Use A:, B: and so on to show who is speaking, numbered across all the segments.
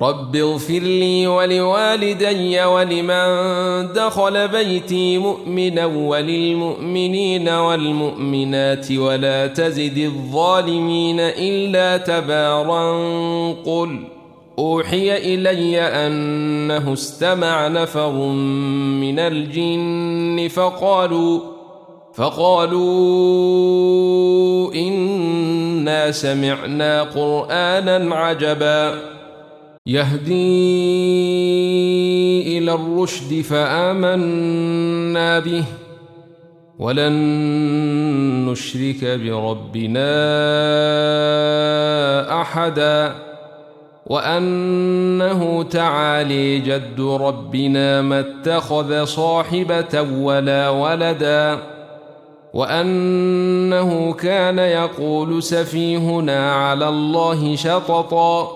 A: رب اغفر لي ولوالدي ولمن دخل بيتي مؤمنا وللمؤمنين والمؤمنات ولا تزد الظالمين إلا تبارا قل أوحي إلي أنه استمع نفر من الجن فقالوا فقالوا إنا سمعنا قرآنا عجبا يهدي إلى الرشد فآمنا به ولن نشرك بربنا أحدا وأنه تعالي جد ربنا ما اتخذ صاحبة ولا ولدا وأنه كان يقول سفيهنا على الله شططا.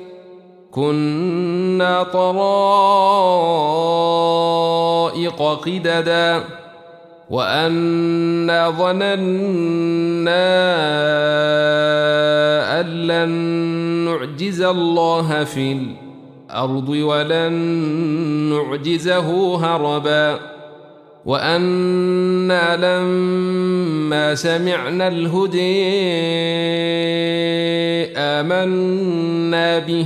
A: كنا طرائق قددا وأنا ظننا أن لن نعجز الله في الأرض ولن نعجزه هربا وأنا لما سمعنا الهدي آمنا به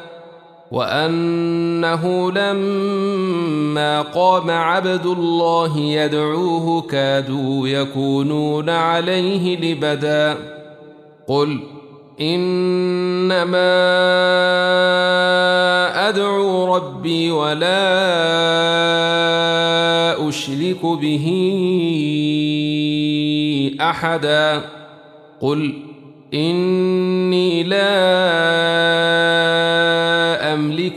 A: وأنه لما قام عبد الله يدعوه كادوا يكونون عليه لبدا. قل إنما أدعو ربي ولا أشرك به أحدا. قل إني لا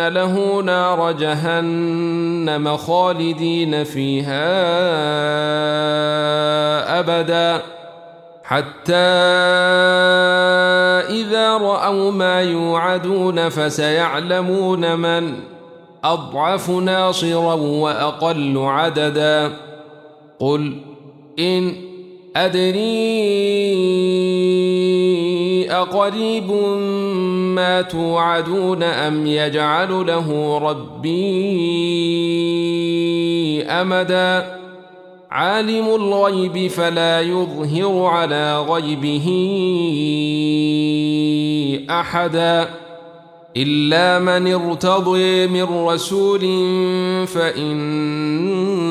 A: له نار جهنم خالدين فيها أبدا حتى إذا رأوا ما يوعدون فسيعلمون من أضعف ناصرا وأقل عددا قل إن أدري أقريب ما توعدون أم يجعل له ربي أمدا؟ عالم الغيب فلا يظهر على غيبه أحدا. إلا من ارتضي من رسول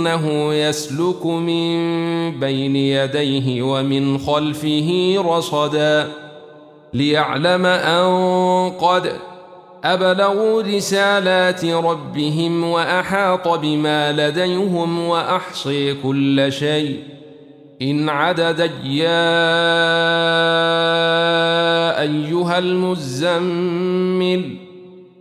A: فإنه يسلك من بين يديه ومن خلفه رصدا ليعلم أن قد أبلغوا رسالات ربهم وأحاط بما لديهم وأحصي كل شيء. إن عدد يا أيها المزمل